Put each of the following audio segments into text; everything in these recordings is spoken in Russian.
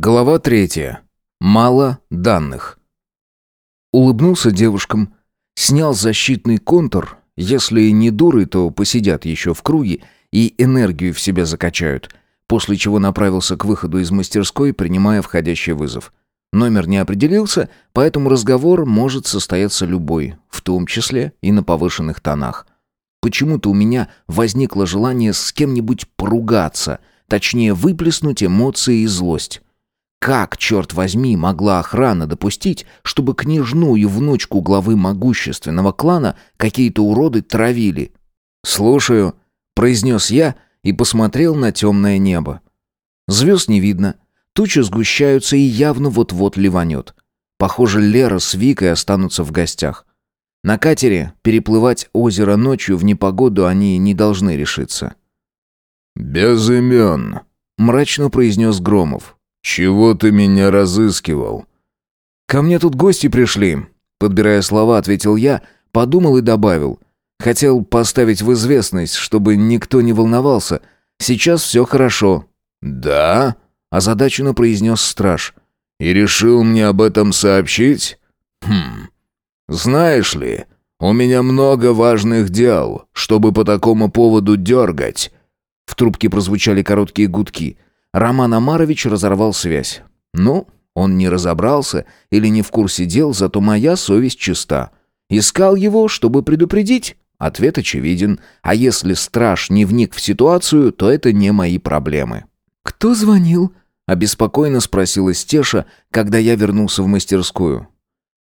Глава третья. Мало данных. Улыбнулся девушкам, снял защитный контур, если не дуры, то посидят еще в круге и энергию в себя закачают, после чего направился к выходу из мастерской, принимая входящий вызов. Номер не определился, поэтому разговор может состояться любой, в том числе и на повышенных тонах. Почему-то у меня возникло желание с кем-нибудь поругаться, точнее выплеснуть эмоции и злость. Как, черт возьми, могла охрана допустить, чтобы княжну и внучку главы могущественного клана какие-то уроды травили? «Слушаю», — произнес я и посмотрел на темное небо. Звезд не видно, тучи сгущаются и явно вот-вот ливанет. Похоже, Лера с Викой останутся в гостях. На катере переплывать озеро ночью в непогоду они не должны решиться. «Без имен», — мрачно произнес Громов. «Чего ты меня разыскивал?» «Ко мне тут гости пришли», — подбирая слова, ответил я, подумал и добавил. «Хотел поставить в известность, чтобы никто не волновался. Сейчас все хорошо». «Да?» — озадаченно произнес страж. «И решил мне об этом сообщить?» «Хм... Знаешь ли, у меня много важных дел, чтобы по такому поводу дергать». В трубке прозвучали короткие гудки — Роман Амарович разорвал связь. Ну, он не разобрался или не в курсе дел, зато моя совесть чиста. Искал его, чтобы предупредить? Ответ очевиден. А если страж не вник в ситуацию, то это не мои проблемы. «Кто звонил?» — обеспокоенно спросила Стеша, когда я вернулся в мастерскую.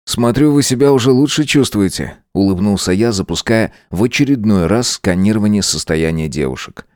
«Смотрю, вы себя уже лучше чувствуете», — улыбнулся я, запуская в очередной раз сканирование состояния девушек.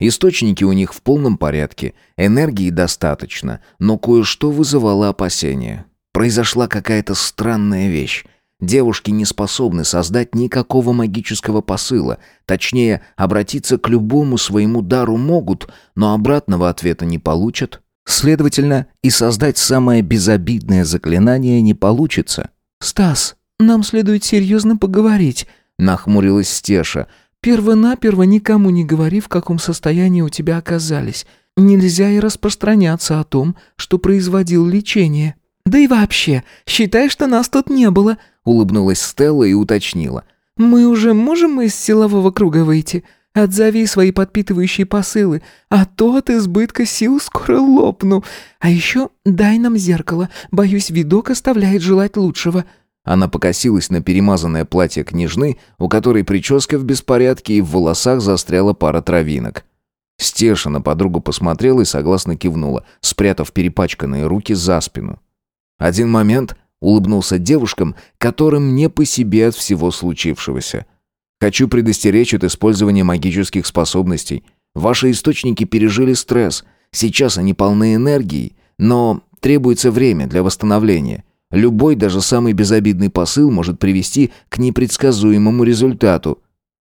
Источники у них в полном порядке, энергии достаточно, но кое-что вызывало опасения. Произошла какая-то странная вещь. Девушки не способны создать никакого магического посыла, точнее, обратиться к любому своему дару могут, но обратного ответа не получат. Следовательно, и создать самое безобидное заклинание не получится. «Стас, нам следует серьезно поговорить», — нахмурилась Стеша, Первонаперво никому не говори, в каком состоянии у тебя оказались. Нельзя и распространяться о том, что производил лечение. Да и вообще, считай, что нас тут не было», — улыбнулась Стелла и уточнила. «Мы уже можем из силового круга выйти? Отзови свои подпитывающие посылы, а то от избытка сил скоро лопну. А еще дай нам зеркало, боюсь, видок оставляет желать лучшего». Она покосилась на перемазанное платье княжны, у которой прическа в беспорядке и в волосах застряла пара травинок. Стеша на подругу посмотрела и согласно кивнула, спрятав перепачканные руки за спину. Один момент улыбнулся девушкам, которым не по себе от всего случившегося. «Хочу предостеречь от использования магических способностей. Ваши источники пережили стресс. Сейчас они полны энергии, но требуется время для восстановления. Любой, даже самый безобидный посыл может привести к непредсказуемому результату.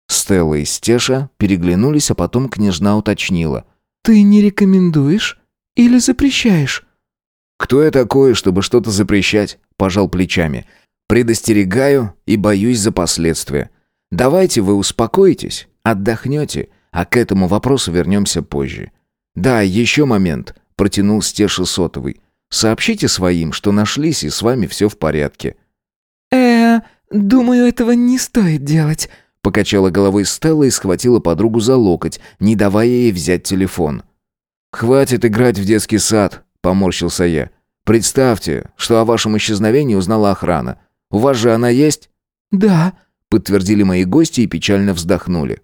Стелла и Стеша переглянулись, а потом княжна уточнила. «Ты не рекомендуешь или запрещаешь?» «Кто я такой, чтобы что-то запрещать?» – пожал плечами. «Предостерегаю и боюсь за последствия. Давайте вы успокоитесь, отдохнете, а к этому вопросу вернемся позже». «Да, еще момент», – протянул Стеша сотовый. Сообщите своим, что нашлись и с вами все в порядке». «Э, думаю, этого не стоит делать», — покачала головой Стелла и схватила подругу за локоть, не давая ей взять телефон. «Хватит играть в детский сад», — поморщился я. «Представьте, что о вашем исчезновении узнала охрана. У вас же она есть?» «Да», — подтвердили мои гости и печально вздохнули.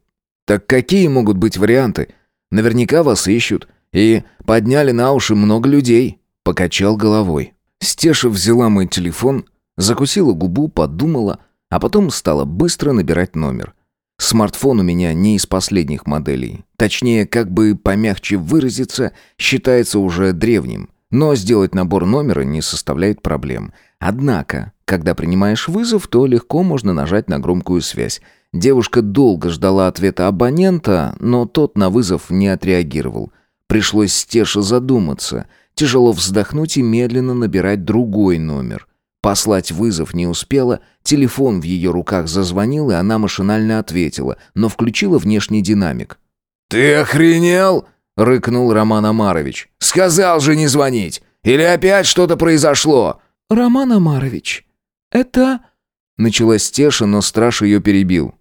«Так какие могут быть варианты? Наверняка вас ищут. И подняли на уши много людей». Покачал головой. Стеша взяла мой телефон, закусила губу, подумала, а потом стала быстро набирать номер. Смартфон у меня не из последних моделей. Точнее, как бы помягче выразиться, считается уже древним. Но сделать набор номера не составляет проблем. Однако, когда принимаешь вызов, то легко можно нажать на громкую связь. Девушка долго ждала ответа абонента, но тот на вызов не отреагировал. Пришлось Стеше задуматься – тяжело вздохнуть и медленно набирать другой номер. Послать вызов не успела, телефон в ее руках зазвонил, и она машинально ответила, но включила внешний динамик. «Ты охренел?» — рыкнул Роман Амарович. «Сказал же не звонить! Или опять что-то произошло?» «Роман Амарович, это...» Началась Стеша, но страж ее перебил.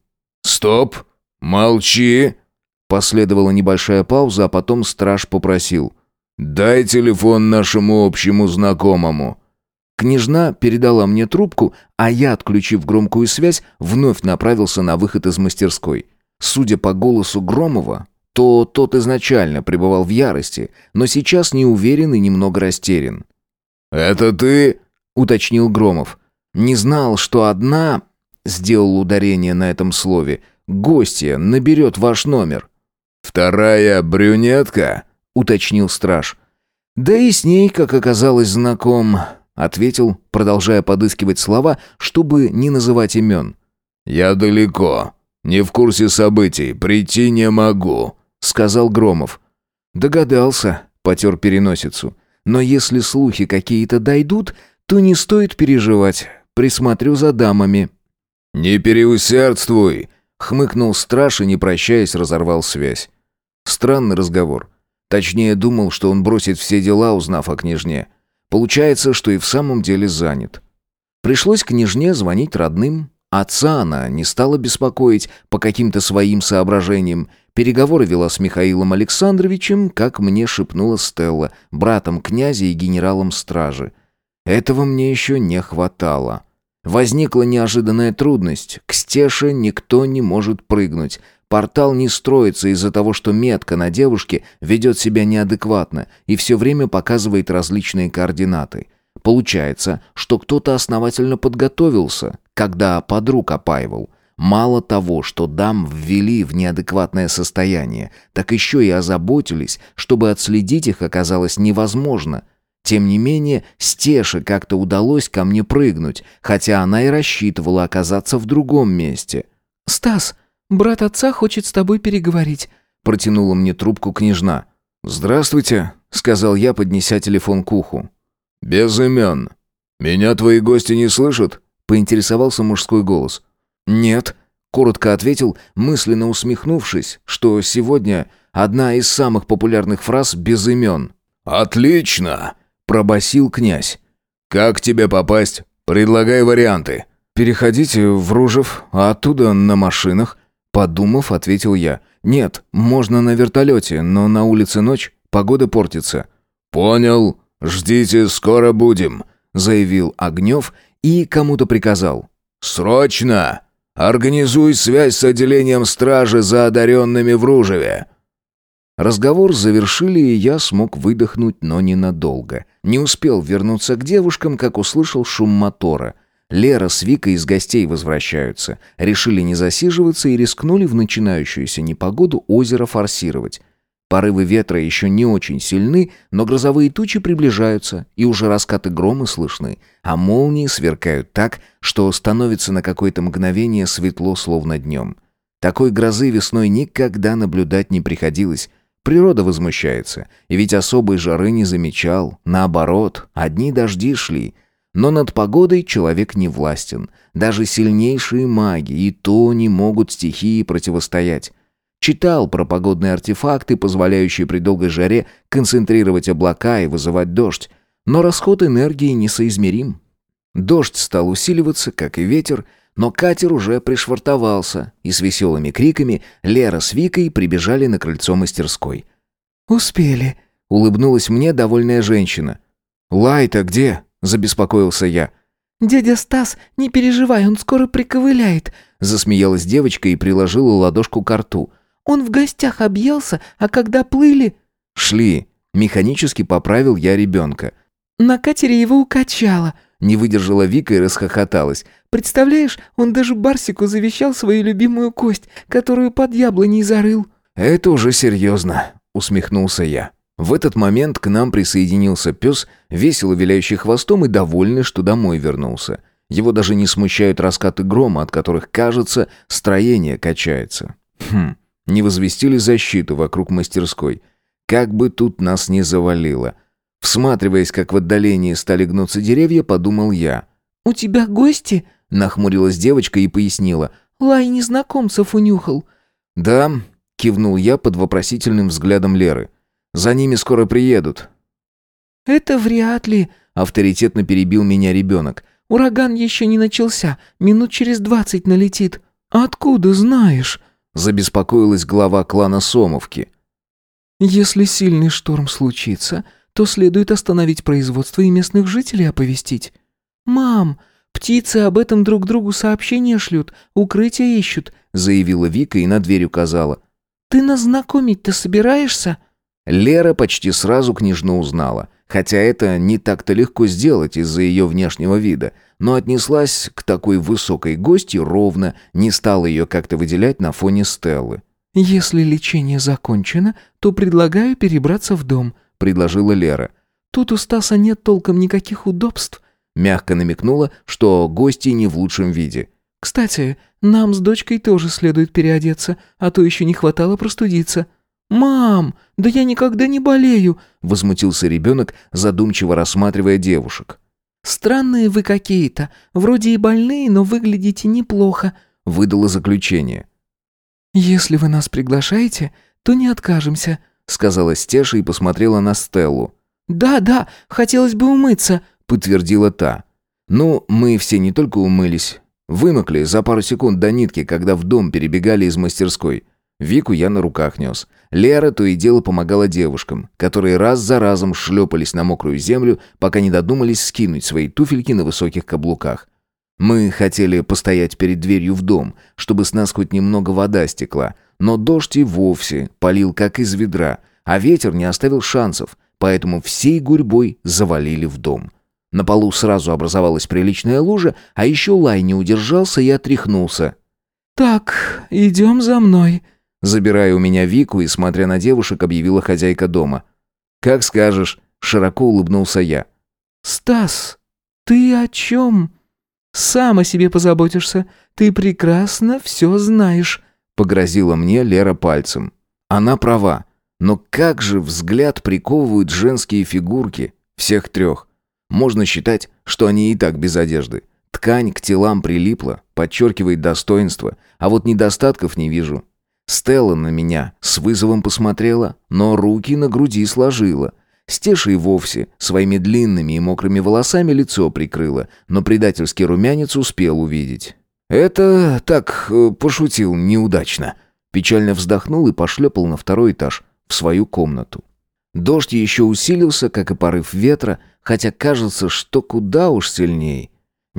«Стоп! Молчи!» Последовала небольшая пауза, а потом страж попросил. «Дай телефон нашему общему знакомому». Княжна передала мне трубку, а я, отключив громкую связь, вновь направился на выход из мастерской. Судя по голосу Громова, то тот изначально пребывал в ярости, но сейчас не уверен и немного растерян. «Это ты?» — уточнил Громов. «Не знал, что одна...» — сделал ударение на этом слове. «Гостья наберет ваш номер». «Вторая брюнетка?» — уточнил страж. «Да и с ней, как оказалось, знаком», — ответил, продолжая подыскивать слова, чтобы не называть имен. «Я далеко. Не в курсе событий. Прийти не могу», — сказал Громов. «Догадался», — потер переносицу. «Но если слухи какие-то дойдут, то не стоит переживать. Присмотрю за дамами». «Не переусердствуй», — хмыкнул страж и, не прощаясь, разорвал связь. Странный разговор. Точнее, думал, что он бросит все дела, узнав о княжне. Получается, что и в самом деле занят. Пришлось княжне звонить родным. Отца она не стала беспокоить по каким-то своим соображениям. Переговоры вела с Михаилом Александровичем, как мне шепнула Стелла, братом князя и генералом стражи. Этого мне еще не хватало. Возникла неожиданная трудность. К стеше никто не может прыгнуть. Портал не строится из-за того, что метка на девушке ведет себя неадекватно и все время показывает различные координаты. Получается, что кто-то основательно подготовился, когда подруг опаивал. Мало того, что дам ввели в неадекватное состояние, так еще и озаботились, чтобы отследить их оказалось невозможно. Тем не менее, Стеше как-то удалось ко мне прыгнуть, хотя она и рассчитывала оказаться в другом месте. «Стас, брат отца хочет с тобой переговорить», — протянула мне трубку княжна. «Здравствуйте», — сказал я, поднеся телефон к уху. «Без имен. Меня твои гости не слышат?» — поинтересовался мужской голос. «Нет», — коротко ответил, мысленно усмехнувшись, что сегодня одна из самых популярных фраз «без имен». «Отлично!» — пробасил князь. «Как тебе попасть? Предлагай варианты». «Переходите в Ружев, а оттуда на машинах», — подумав, ответил я. «Нет, можно на вертолете, но на улице ночь, погода портится». «Понял. Ждите, скоро будем», — заявил Огнев и кому-то приказал. «Срочно! Организуй связь с отделением стражи за одаренными в Ружеве!» Разговор завершили, и я смог выдохнуть, но ненадолго. Не успел вернуться к девушкам, как услышал шум мотора. Лера с Викой из гостей возвращаются. Решили не засиживаться и рискнули в начинающуюся непогоду озеро форсировать. Порывы ветра еще не очень сильны, но грозовые тучи приближаются, и уже раскаты грома слышны, а молнии сверкают так, что становится на какое-то мгновение светло, словно днем. Такой грозы весной никогда наблюдать не приходилось. Природа возмущается, и ведь особой жары не замечал. Наоборот, одни дожди шли. Но над погодой человек не властен. Даже сильнейшие маги и то не могут стихии противостоять. Читал про погодные артефакты, позволяющие при долгой жаре концентрировать облака и вызывать дождь. Но расход энергии несоизмерим. Дождь стал усиливаться, как и ветер, но катер уже пришвартовался, и с веселыми криками Лера с Викой прибежали на крыльцо мастерской. «Успели», — улыбнулась мне довольная женщина. «Лай-то где?» — забеспокоился я. «Дядя Стас, не переживай, он скоро приковыляет», — засмеялась девочка и приложила ладошку к рту. Он в гостях объелся, а когда плыли...» «Шли». Механически поправил я ребенка. «На катере его укачало». Не выдержала Вика и расхохоталась. «Представляешь, он даже Барсику завещал свою любимую кость, которую под яблоней зарыл». «Это уже серьезно», — усмехнулся я. В этот момент к нам присоединился пес, весело виляющий хвостом и довольный, что домой вернулся. Его даже не смущают раскаты грома, от которых, кажется, строение качается. Хм, не возвестили защиту вокруг мастерской. Как бы тут нас не завалило. Всматриваясь, как в отдалении стали гнуться деревья, подумал я. «У тебя гости?» — нахмурилась девочка и пояснила. «Лай незнакомцев унюхал». «Да», — кивнул я под вопросительным взглядом Леры. «За ними скоро приедут». «Это вряд ли», — авторитетно перебил меня ребенок. «Ураган еще не начался, минут через двадцать налетит». «Откуда знаешь?» — забеспокоилась глава клана Сомовки. «Если сильный шторм случится, то следует остановить производство и местных жителей оповестить. Мам, птицы об этом друг другу сообщения шлют, укрытия ищут», — заявила Вика и на дверь указала. «Ты нас знакомить-то собираешься?» Лера почти сразу княжну узнала, хотя это не так-то легко сделать из-за ее внешнего вида, но отнеслась к такой высокой гости ровно, не стала ее как-то выделять на фоне Стеллы. «Если лечение закончено, то предлагаю перебраться в дом», — предложила Лера. «Тут у Стаса нет толком никаких удобств», — мягко намекнула, что гости не в лучшем виде. «Кстати, нам с дочкой тоже следует переодеться, а то еще не хватало простудиться». «Мам, да я никогда не болею!» — возмутился ребенок, задумчиво рассматривая девушек. «Странные вы какие-то. Вроде и больные, но выглядите неплохо», — выдало заключение. «Если вы нас приглашаете, то не откажемся», — сказала Стеша и посмотрела на Стеллу. «Да, да, хотелось бы умыться», — подтвердила та. «Ну, мы все не только умылись. Вымокли за пару секунд до нитки, когда в дом перебегали из мастерской. Вику я на руках нес. Лера то и дело помогала девушкам, которые раз за разом шлепались на мокрую землю, пока не додумались скинуть свои туфельки на высоких каблуках. Мы хотели постоять перед дверью в дом, чтобы с нас хоть немного вода стекла, но дождь и вовсе полил как из ведра, а ветер не оставил шансов, поэтому всей гурьбой завалили в дом. На полу сразу образовалась приличная лужа, а еще лай не удержался и отряхнулся. «Так, идем за мной», Забирая у меня Вику и, смотря на девушек, объявила хозяйка дома. «Как скажешь», — широко улыбнулся я. «Стас, ты о чем? Сам о себе позаботишься. Ты прекрасно все знаешь», — погрозила мне Лера пальцем. Она права. Но как же взгляд приковывают женские фигурки, всех трех. Можно считать, что они и так без одежды. Ткань к телам прилипла, подчеркивает достоинство, а вот недостатков не вижу. Стелла на меня с вызовом посмотрела, но руки на груди сложила. Стеша и вовсе своими длинными и мокрыми волосами лицо прикрыла, но предательский румянец успел увидеть. «Это так, э, пошутил неудачно». Печально вздохнул и пошлепал на второй этаж, в свою комнату. Дождь еще усилился, как и порыв ветра, хотя кажется, что куда уж сильнее.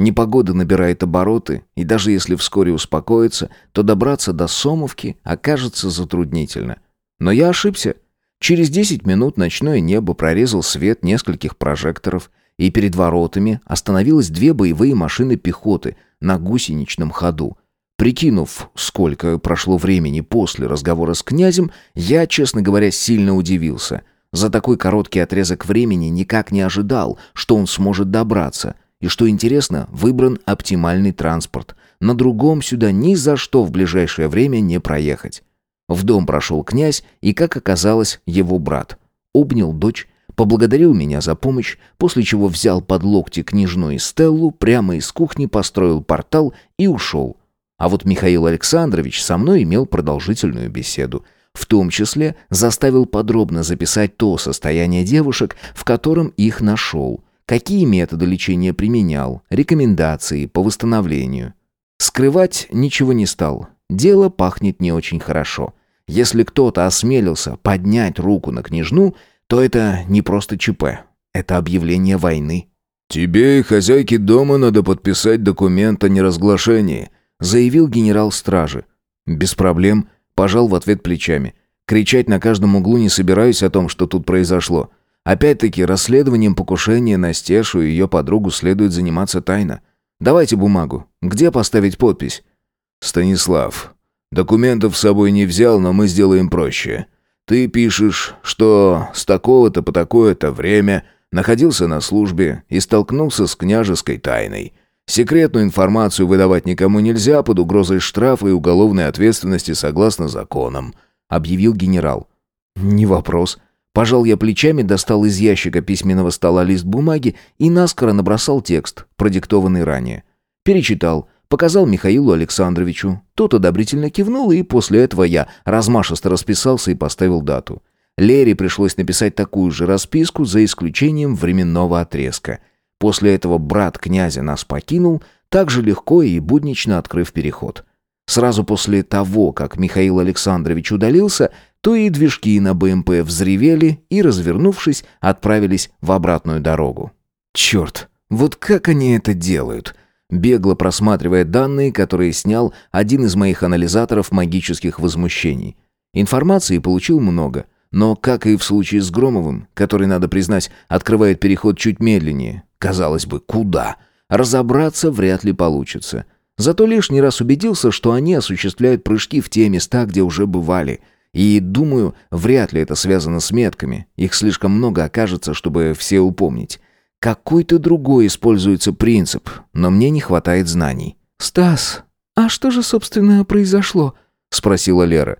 Непогода набирает обороты, и даже если вскоре успокоится, то добраться до Сомовки окажется затруднительно. Но я ошибся. Через 10 минут ночное небо прорезал свет нескольких прожекторов, и перед воротами остановилось две боевые машины пехоты на гусеничном ходу. Прикинув, сколько прошло времени после разговора с князем, я, честно говоря, сильно удивился. За такой короткий отрезок времени никак не ожидал, что он сможет добраться — и что интересно, выбран оптимальный транспорт. На другом сюда ни за что в ближайшее время не проехать. В дом прошел князь и, как оказалось, его брат. Обнял дочь, поблагодарил меня за помощь, после чего взял под локти княжну и Стеллу, прямо из кухни построил портал и ушел. А вот Михаил Александрович со мной имел продолжительную беседу. В том числе заставил подробно записать то состояние девушек, в котором их нашел – какие методы лечения применял, рекомендации по восстановлению. Скрывать ничего не стал. Дело пахнет не очень хорошо. Если кто-то осмелился поднять руку на княжну, то это не просто ЧП. Это объявление войны. «Тебе и хозяйке дома надо подписать документ о неразглашении», заявил генерал стражи. «Без проблем», пожал в ответ плечами. Кричать на каждом углу не собираюсь о том, что тут произошло. Опять-таки, расследованием покушения на Стешу и ее подругу следует заниматься тайно. Давайте бумагу. Где поставить подпись? Станислав, документов с собой не взял, но мы сделаем проще. Ты пишешь, что с такого-то по такое-то время находился на службе и столкнулся с княжеской тайной. Секретную информацию выдавать никому нельзя под угрозой штрафа и уголовной ответственности согласно законам, объявил генерал. Не вопрос. Пожал я плечами, достал из ящика письменного стола лист бумаги и наскоро набросал текст, продиктованный ранее. Перечитал, показал Михаилу Александровичу. Тот одобрительно кивнул, и после этого я размашисто расписался и поставил дату. Лере пришлось написать такую же расписку за исключением временного отрезка. После этого брат князя нас покинул, так же легко и буднично открыв переход. Сразу после того, как Михаил Александрович удалился, то и движки на БМП взревели и, развернувшись, отправились в обратную дорогу. Черт, вот как они это делают? Бегло просматривая данные, которые снял один из моих анализаторов магических возмущений. Информации получил много, но, как и в случае с Громовым, который, надо признать, открывает переход чуть медленнее, казалось бы, куда? Разобраться вряд ли получится. Зато лишний раз убедился, что они осуществляют прыжки в те места, где уже бывали – и, думаю, вряд ли это связано с метками. Их слишком много окажется, чтобы все упомнить. Какой-то другой используется принцип, но мне не хватает знаний. «Стас, а что же, собственно, произошло?» — спросила Лера.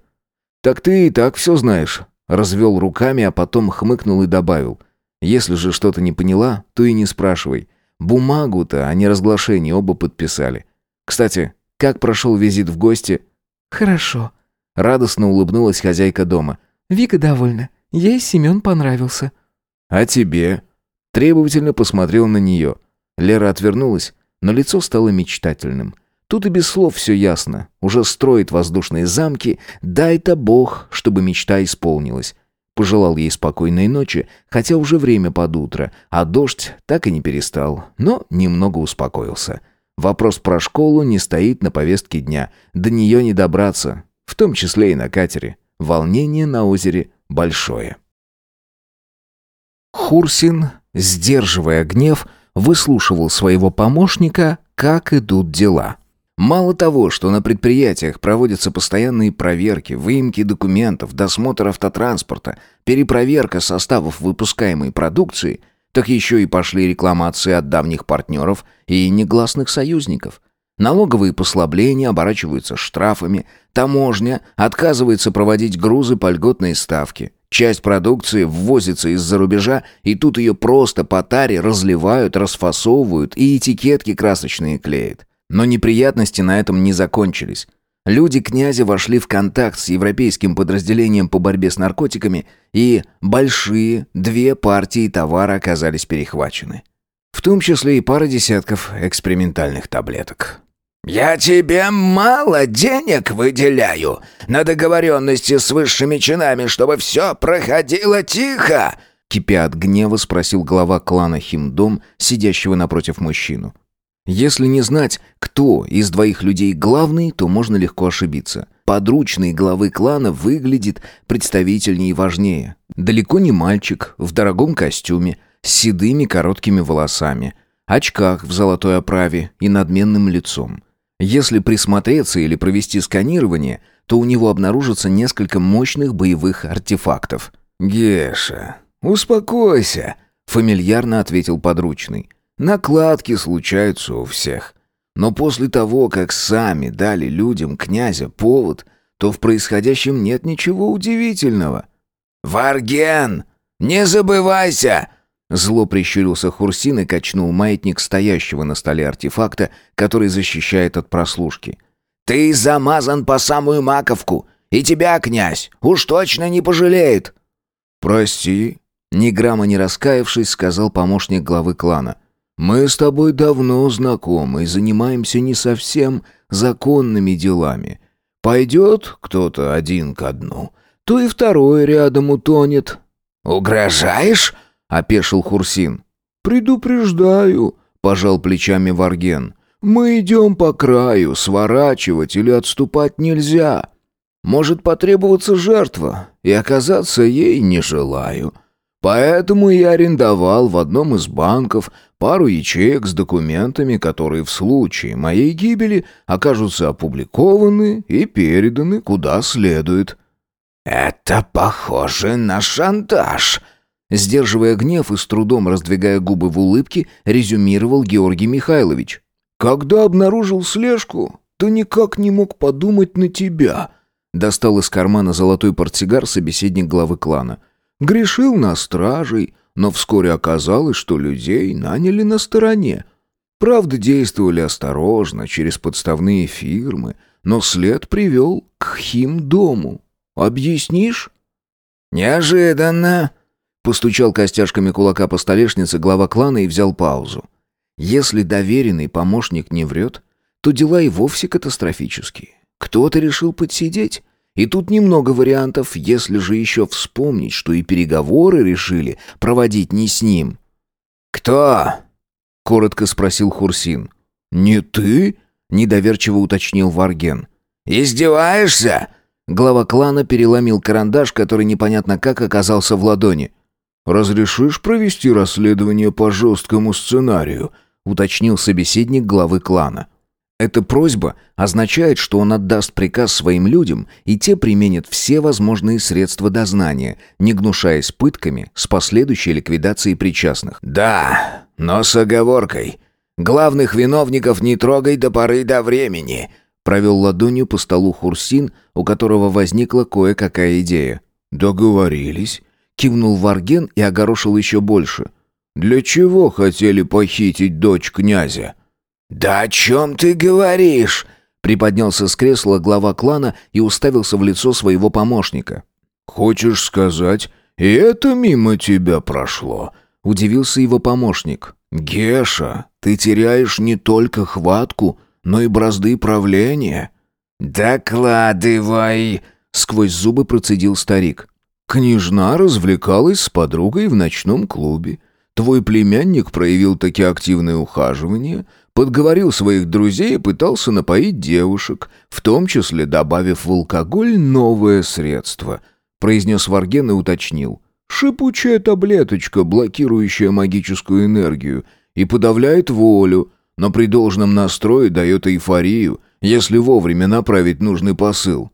«Так ты и так все знаешь». Развел руками, а потом хмыкнул и добавил. «Если же что-то не поняла, то и не спрашивай. Бумагу-то, а не разглашение, оба подписали. Кстати, как прошел визит в гости?» «Хорошо», Радостно улыбнулась хозяйка дома. «Вика довольна. Ей Семен понравился». «А тебе?» Требовательно посмотрел на нее. Лера отвернулась, но лицо стало мечтательным. Тут и без слов все ясно. Уже строит воздушные замки. Дай-то бог, чтобы мечта исполнилась. Пожелал ей спокойной ночи, хотя уже время под утро, а дождь так и не перестал, но немного успокоился. Вопрос про школу не стоит на повестке дня. До нее не добраться в том числе и на катере. Волнение на озере большое. Хурсин, сдерживая гнев, выслушивал своего помощника, как идут дела. Мало того, что на предприятиях проводятся постоянные проверки, выемки документов, досмотр автотранспорта, перепроверка составов выпускаемой продукции, так еще и пошли рекламации от давних партнеров и негласных союзников. Налоговые послабления оборачиваются штрафами, таможня отказывается проводить грузы по льготной ставке. Часть продукции ввозится из-за рубежа, и тут ее просто по таре разливают, расфасовывают и этикетки красочные клеят. Но неприятности на этом не закончились. Люди князя вошли в контакт с европейским подразделением по борьбе с наркотиками, и большие две партии товара оказались перехвачены. В том числе и пара десятков экспериментальных таблеток. «Я тебе мало денег выделяю на договоренности с высшими чинами, чтобы все проходило тихо!» Кипя от гнева, спросил глава клана Химдом, сидящего напротив мужчину. Если не знать, кто из двоих людей главный, то можно легко ошибиться. Подручный главы клана выглядит представительнее и важнее. Далеко не мальчик, в дорогом костюме, с седыми короткими волосами, очках в золотой оправе и надменным лицом. Если присмотреться или провести сканирование, то у него обнаружится несколько мощных боевых артефактов. «Геша, успокойся», — фамильярно ответил подручный. «Накладки случаются у всех. Но после того, как сами дали людям князя повод, то в происходящем нет ничего удивительного». «Варген, не забывайся!» Зло прищурился Хурсин и качнул маятник стоящего на столе артефакта, который защищает от прослушки. «Ты замазан по самую маковку, и тебя, князь, уж точно не пожалеет!» «Прости», — ни грамма не раскаявшись, сказал помощник главы клана. «Мы с тобой давно знакомы и занимаемся не совсем законными делами. Пойдет кто-то один ко дну, то и второй рядом утонет». «Угрожаешь?» Опешил Хурсин. «Предупреждаю», — пожал плечами Варген. «Мы идем по краю, сворачивать или отступать нельзя. Может потребоваться жертва, и оказаться ей не желаю. Поэтому я арендовал в одном из банков пару ячеек с документами, которые в случае моей гибели окажутся опубликованы и переданы куда следует». «Это похоже на шантаж», Сдерживая гнев и с трудом раздвигая губы в улыбке, резюмировал Георгий Михайлович. «Когда обнаружил слежку, то никак не мог подумать на тебя», достал из кармана золотой портсигар собеседник главы клана. «Грешил на стражей, но вскоре оказалось, что людей наняли на стороне. Правда, действовали осторожно, через подставные фирмы, но след привел к хим-дому. Объяснишь?» «Неожиданно!» Постучал костяшками кулака по столешнице глава клана и взял паузу. Если доверенный помощник не врет, то дела и вовсе катастрофические. Кто-то решил подсидеть. И тут немного вариантов, если же еще вспомнить, что и переговоры решили проводить не с ним. «Кто?» — коротко спросил Хурсин. «Не ты?» — недоверчиво уточнил Варген. «Издеваешься?» Глава клана переломил карандаш, который непонятно как оказался в ладони. «Разрешишь провести расследование по жесткому сценарию?» — уточнил собеседник главы клана. Эта просьба означает, что он отдаст приказ своим людям, и те применят все возможные средства дознания, не гнушаясь пытками с последующей ликвидацией причастных. «Да, но с оговоркой. Главных виновников не трогай до поры до времени», провел ладонью по столу Хурсин, у которого возникла кое-какая идея. «Договорились», — кивнул Варген и огорошил еще больше. «Для чего хотели похитить дочь князя?» «Да о чем ты говоришь?» Приподнялся с кресла глава клана и уставился в лицо своего помощника. «Хочешь сказать, и это мимо тебя прошло?» Удивился его помощник. «Геша, ты теряешь не только хватку, но и бразды правления». «Докладывай!» — сквозь зубы процедил старик. Княжна развлекалась с подругой в ночном клубе. Твой племянник проявил такие активные ухаживания, подговорил своих друзей и пытался напоить девушек, в том числе добавив в алкоголь новое средство, произнес Варген и уточнил. Шипучая таблеточка, блокирующая магическую энергию, и подавляет волю, но при должном настрое дает эйфорию, если вовремя направить нужный посыл.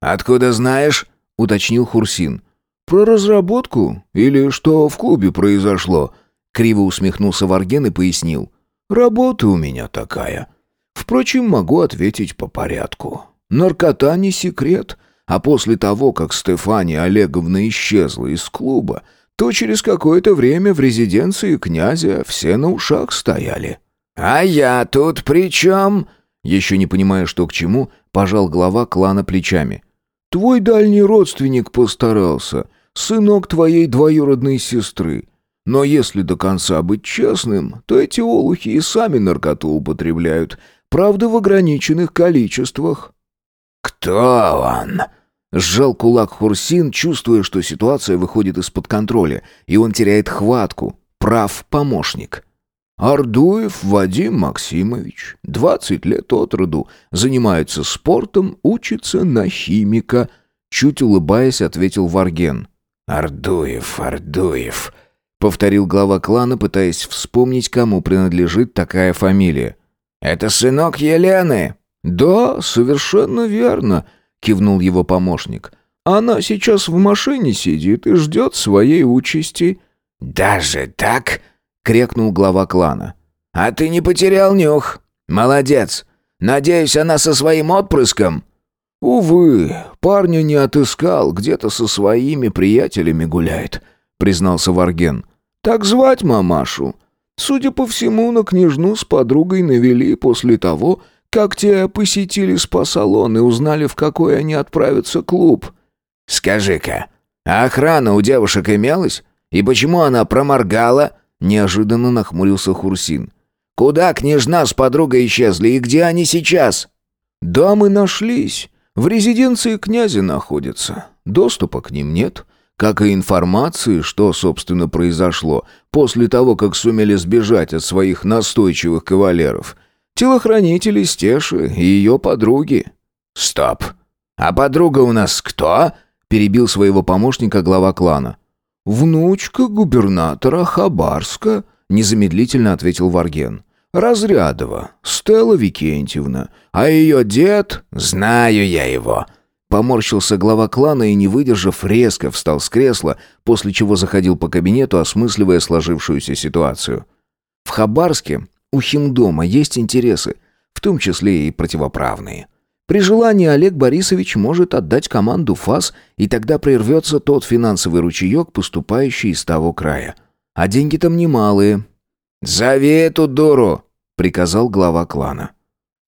«Откуда знаешь?» — уточнил Хурсин. «Про разработку? Или что в клубе произошло?» Криво усмехнулся Варген и пояснил. Работа у меня такая. Впрочем, могу ответить по порядку. Наркота не секрет, а после того, как Стефания Олеговна исчезла из клуба, то через какое-то время в резиденции князя все на ушах стояли. «А я тут при чем?» Еще не понимая, что к чему, пожал глава клана плечами. «Твой дальний родственник постарался, сынок твоей двоюродной сестры. Но если до конца быть честным, то эти олухи и сами наркоту употребляют, правда, в ограниченных количествах». «Кто он?» Сжал кулак Хурсин, чувствуя, что ситуация выходит из-под контроля, и он теряет хватку. Прав помощник. Ардуев Вадим Максимович, 20 лет от роду, занимается спортом, учится на химика. Чуть улыбаясь, ответил Варген. «Ардуев, Ардуев», повторил глава клана, пытаясь вспомнить, кому принадлежит такая фамилия. «Это сынок Елены!» «Да, совершенно верно», — кивнул его помощник. «Она сейчас в машине сидит и ждет своей участи». «Даже так?» — крикнул глава клана. «А ты не потерял нюх? Молодец! Надеюсь, она со своим отпрыском?» «Увы, парня не отыскал, где-то со своими приятелями гуляет», — признался Варген. Так звать мамашу. Судя по всему, на княжну с подругой навели после того, как те посетили спа-салон и узнали, в какой они отправятся клуб. «Скажи-ка, а охрана у девушек имелась? И почему она проморгала?» Неожиданно нахмурился Хурсин. «Куда княжна с подругой исчезли и где они сейчас?» «Дамы нашлись. В резиденции князя находятся. Доступа к ним нет как и информации, что, собственно, произошло после того, как сумели сбежать от своих настойчивых кавалеров. Телохранители Стеши и ее подруги. «Стоп! А подруга у нас кто?» — перебил своего помощника глава клана. «Внучка губернатора Хабарска», — незамедлительно ответил Варген. «Разрядова, Стелла Викентьевна, а ее дед...» «Знаю я его», Поморщился глава клана и, не выдержав, резко встал с кресла, после чего заходил по кабинету, осмысливая сложившуюся ситуацию. В Хабарске у Химдома есть интересы, в том числе и противоправные. При желании Олег Борисович может отдать команду ФАС, и тогда прервется тот финансовый ручеек, поступающий из того края. А деньги там немалые. «Зови эту дуру!» — приказал глава клана.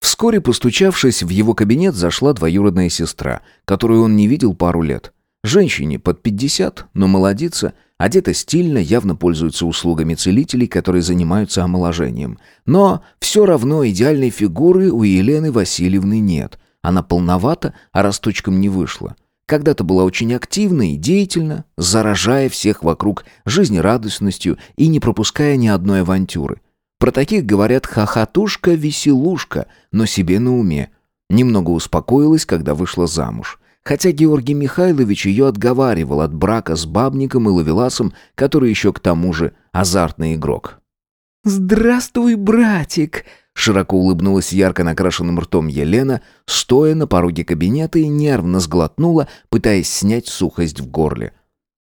Вскоре, постучавшись, в его кабинет зашла двоюродная сестра, которую он не видел пару лет. Женщине под 50, но молодится, одета стильно, явно пользуется услугами целителей, которые занимаются омоложением. Но все равно идеальной фигуры у Елены Васильевны нет. Она полновата, а росточком не вышла. Когда-то была очень активна и деятельна, заражая всех вокруг жизнерадостностью и не пропуская ни одной авантюры. Про таких говорят хохотушка-веселушка, но себе на уме. Немного успокоилась, когда вышла замуж. Хотя Георгий Михайлович ее отговаривал от брака с бабником и ловеласом, который еще к тому же азартный игрок. «Здравствуй, братик!» Широко улыбнулась ярко накрашенным ртом Елена, стоя на пороге кабинета и нервно сглотнула, пытаясь снять сухость в горле.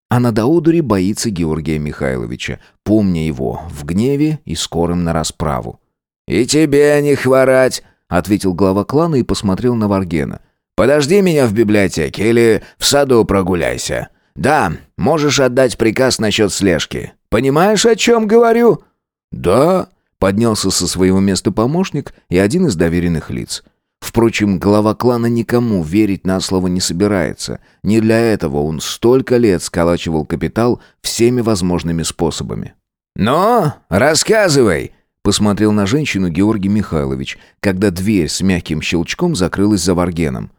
Она до одури боится Георгия Михайловича, помня его в гневе и скорым на расправу. «И тебе не хворать!» — ответил глава клана и посмотрел на Варгена. «Подожди меня в библиотеке или в саду прогуляйся. Да, можешь отдать приказ насчет слежки. Понимаешь, о чем говорю?» «Да», Поднялся со своего места помощник и один из доверенных лиц. Впрочем, глава клана никому верить на слово не собирается. Не для этого он столько лет сколачивал капитал всеми возможными способами. «Ну, рассказывай!» Посмотрел на женщину Георгий Михайлович, когда дверь с мягким щелчком закрылась за Варгеном.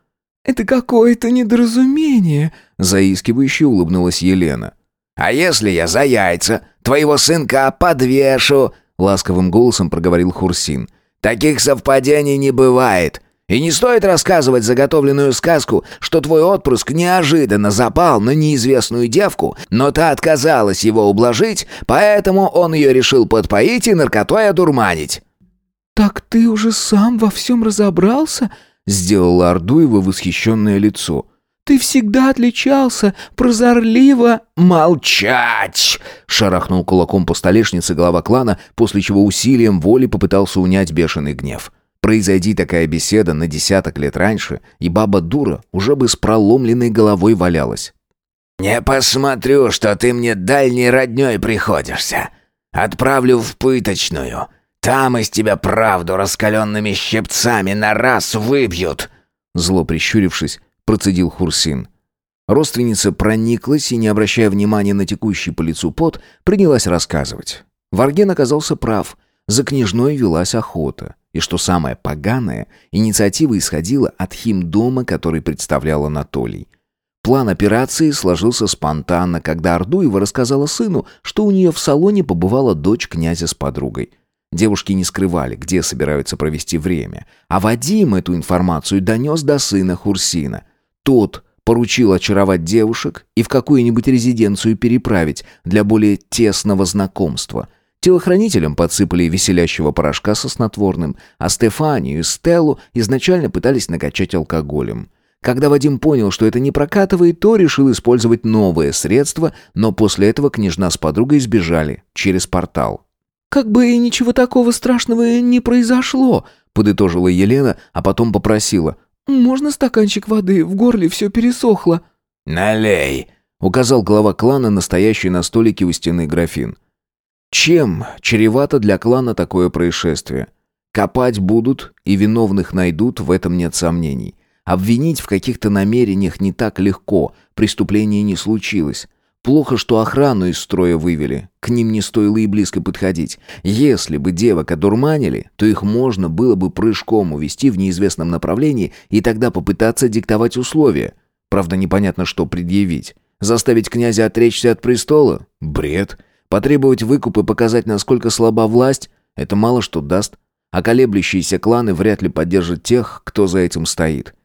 «Это какое-то недоразумение», — заискивающе улыбнулась Елена. «А если я за яйца твоего сынка подвешу?» Ласковым голосом проговорил Хурсин. Таких совпадений не бывает. И не стоит рассказывать заготовленную сказку, что твой отпрыск неожиданно запал на неизвестную девку, но та отказалась его ублажить, поэтому он ее решил подпоить и наркотой одурманить». «Так ты уже сам во всем разобрался?» — сделала Ардуева восхищенное лицо. Ты всегда отличался, прозорливо...» «Молчать!» — шарахнул кулаком по столешнице глава клана, после чего усилием воли попытался унять бешеный гнев. Произойди такая беседа на десяток лет раньше, и баба дура уже бы с проломленной головой валялась. «Не посмотрю, что ты мне дальней роднёй приходишься. Отправлю в пыточную. Там из тебя правду раскаленными щипцами на раз выбьют!» Зло прищурившись, процедил Хурсин. Родственница прониклась и, не обращая внимания на текущий по лицу пот, принялась рассказывать. Варген оказался прав. За княжной велась охота. И что самое поганое, инициатива исходила от химдома, который представлял Анатолий. План операции сложился спонтанно, когда Ардуева рассказала сыну, что у нее в салоне побывала дочь князя с подругой. Девушки не скрывали, где собираются провести время, а Вадим эту информацию донес до сына Хурсина – тот поручил очаровать девушек и в какую-нибудь резиденцию переправить для более тесного знакомства. Телохранителям подсыпали веселящего порошка со снотворным, а Стефанию и Стеллу изначально пытались накачать алкоголем. Когда Вадим понял, что это не прокатывает, то решил использовать новое средство, но после этого княжна с подругой сбежали через портал. «Как бы ничего такого страшного не произошло», — подытожила Елена, а потом попросила. «Можно стаканчик воды? В горле все пересохло». «Налей», — указал глава клана, настоящий на столике у стены графин. Чем чревато для клана такое происшествие? Копать будут и виновных найдут, в этом нет сомнений. Обвинить в каких-то намерениях не так легко, преступление не случилось. Плохо, что охрану из строя вывели. К ним не стоило и близко подходить. Если бы девок одурманили, то их можно было бы прыжком увести в неизвестном направлении и тогда попытаться диктовать условия. Правда, непонятно, что предъявить. Заставить князя отречься от престола? Бред. Потребовать выкуп и показать, насколько слаба власть? Это мало что даст. А колеблющиеся кланы вряд ли поддержат тех, кто за этим стоит.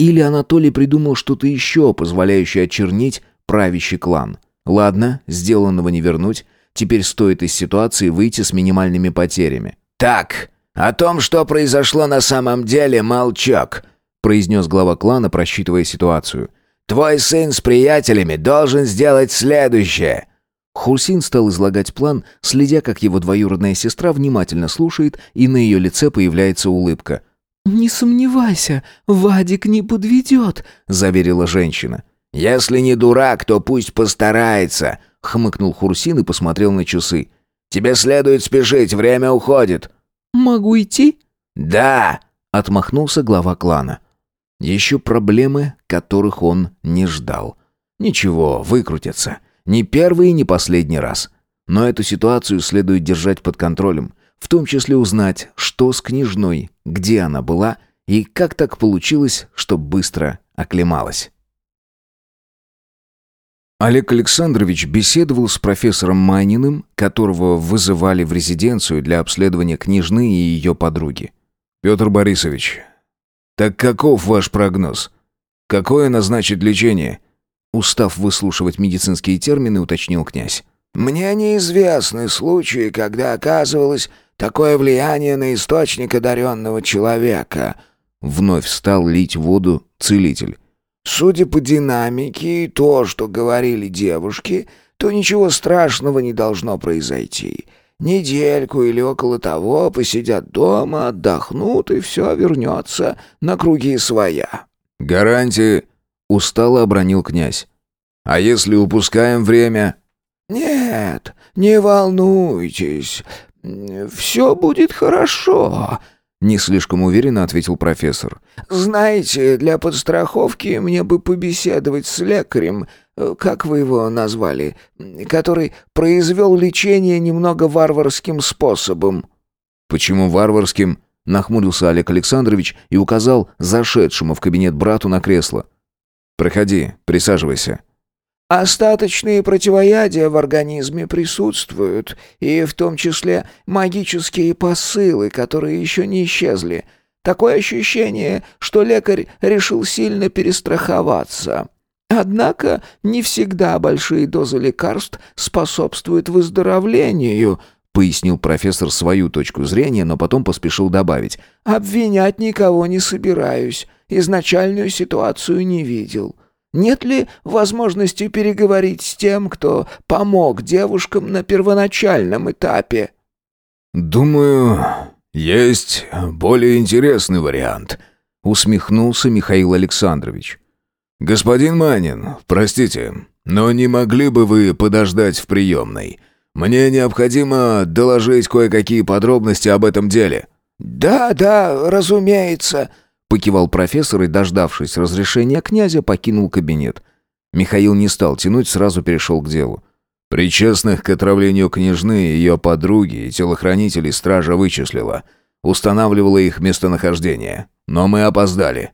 Или Анатолий придумал что-то еще, позволяющее очернить правящий клан – Ладно, сделанного не вернуть. Теперь стоит из ситуации выйти с минимальными потерями. «Так, о том, что произошло на самом деле, молчок», произнес глава клана, просчитывая ситуацию. «Твой сын с приятелями должен сделать следующее». Хурсин стал излагать план, следя, как его двоюродная сестра внимательно слушает, и на ее лице появляется улыбка. «Не сомневайся, Вадик не подведет», — заверила женщина. «Если не дурак, то пусть постарается», — хмыкнул Хурсин и посмотрел на часы. «Тебе следует спешить, время уходит». «Могу идти?» «Да», — отмахнулся глава клана. Еще проблемы, которых он не ждал. Ничего, выкрутятся. Не первый и не последний раз. Но эту ситуацию следует держать под контролем, в том числе узнать, что с княжной, где она была и как так получилось, что быстро оклемалась. Олег Александрович беседовал с профессором Майниным, которого вызывали в резиденцию для обследования княжны и ее подруги. «Петр Борисович, так каков ваш прогноз? Какое назначить лечение?» Устав выслушивать медицинские термины, уточнил князь. «Мне неизвестны случаи, когда оказывалось такое влияние на источник одаренного человека». Вновь стал лить воду целитель. Судя по динамике и то, что говорили девушки, то ничего страшного не должно произойти. Недельку или около того посидят дома, отдохнут, и все вернется на круги своя». «Гарантии?» — устало обронил князь. «А если упускаем время?» «Нет, не волнуйтесь, все будет хорошо», не слишком уверенно ответил профессор. «Знаете, для подстраховки мне бы побеседовать с лекарем, э, как вы его назвали, который произвел лечение немного варварским способом». «Почему варварским?» — нахмурился Олег Александрович и указал зашедшему в кабинет брату на кресло. «Проходи, присаживайся». Остаточные противоядия в организме присутствуют, и в том числе магические посылы, которые еще не исчезли. Такое ощущение, что лекарь решил сильно перестраховаться. Однако не всегда большие дозы лекарств способствуют выздоровлению, пояснил профессор свою точку зрения, но потом поспешил добавить. Обвинять никого не собираюсь. Изначальную ситуацию не видел. Нет ли возможности переговорить с тем, кто помог девушкам на первоначальном этапе?» «Думаю, есть более интересный вариант», — усмехнулся Михаил Александрович. «Господин Манин, простите, но не могли бы вы подождать в приемной? Мне необходимо доложить кое-какие подробности об этом деле». «Да, да, разумеется», Покивал профессор и, дождавшись разрешения князя, покинул кабинет. Михаил не стал тянуть, сразу перешел к делу. Причастных к отравлению княжны, ее подруги и телохранителей стража вычислила. Устанавливала их местонахождение. Но мы опоздали.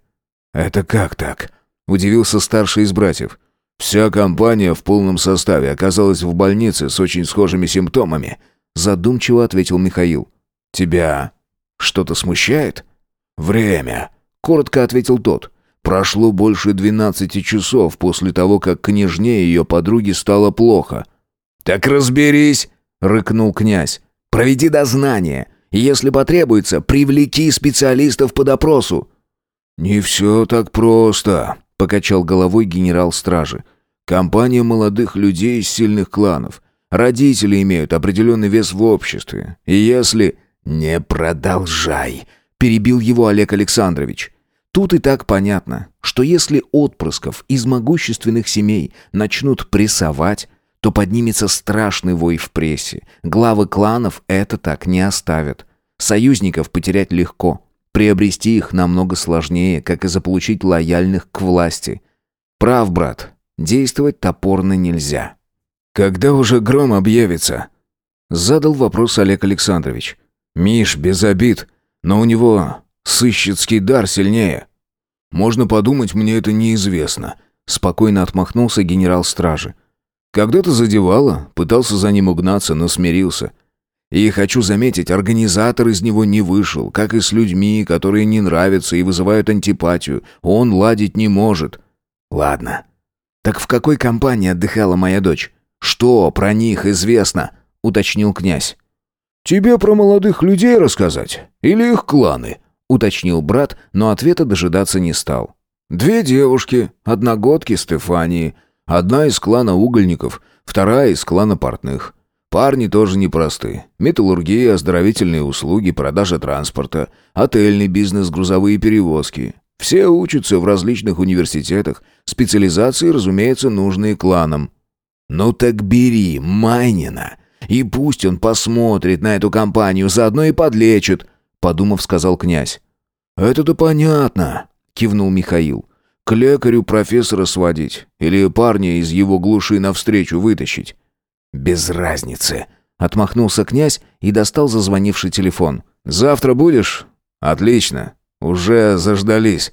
«Это как так?» – удивился старший из братьев. «Вся компания в полном составе оказалась в больнице с очень схожими симптомами», – задумчиво ответил Михаил. «Тебя что-то смущает?» «Время», коротко ответил тот. Прошло больше двенадцати часов после того, как княжне и ее подруге стало плохо. «Так разберись!» — рыкнул князь. «Проведи дознание, если потребуется, привлеки специалистов по допросу». «Не все так просто», — покачал головой генерал стражи. «Компания молодых людей из сильных кланов. Родители имеют определенный вес в обществе. И если...» «Не продолжай», — перебил его Олег Александрович. Тут и так понятно, что если отпрысков из могущественных семей начнут прессовать, то поднимется страшный вой в прессе. Главы кланов это так не оставят. Союзников потерять легко. Приобрести их намного сложнее, как и заполучить лояльных к власти. Прав, брат, действовать топорно нельзя. «Когда уже гром объявится?» Задал вопрос Олег Александрович. «Миш, без обид, но у него Сыщицкий дар сильнее. Можно подумать, мне это неизвестно. Спокойно отмахнулся генерал стражи. Когда-то задевало, пытался за ним угнаться, но смирился. И хочу заметить, организатор из него не вышел, как и с людьми, которые не нравятся и вызывают антипатию. Он ладить не может. Ладно. Так в какой компании отдыхала моя дочь? Что про них известно? уточнил князь. Тебе про молодых людей рассказать или их кланы? Уточнил брат, но ответа дожидаться не стал. Две девушки, одногодки Стефании, одна из клана угольников, вторая из клана портных. Парни тоже непросты. Металлургия, оздоровительные услуги, продажа транспорта, отельный бизнес, грузовые перевозки. Все учатся в различных университетах, специализации, разумеется, нужные кланам. «Ну так бери Майнина, и пусть он посмотрит на эту компанию, заодно и подлечит», подумав, сказал князь. «Это-то понятно», — кивнул Михаил. К лекарю профессора сводить или парня из его глуши навстречу вытащить?» «Без разницы», — отмахнулся князь и достал зазвонивший телефон. «Завтра будешь?» «Отлично. Уже заждались».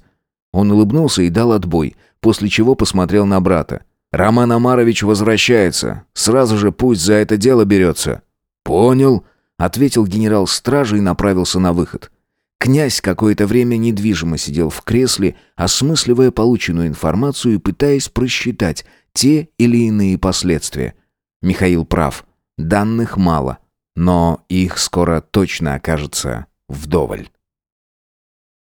Он улыбнулся и дал отбой, после чего посмотрел на брата. «Роман Амарович возвращается. Сразу же пусть за это дело берется». «Понял», — ответил генерал стражи и направился на выход. Князь какое-то время недвижимо сидел в кресле, осмысливая полученную информацию и пытаясь просчитать те или иные последствия. Михаил прав. Данных мало, но их скоро точно окажется вдоволь.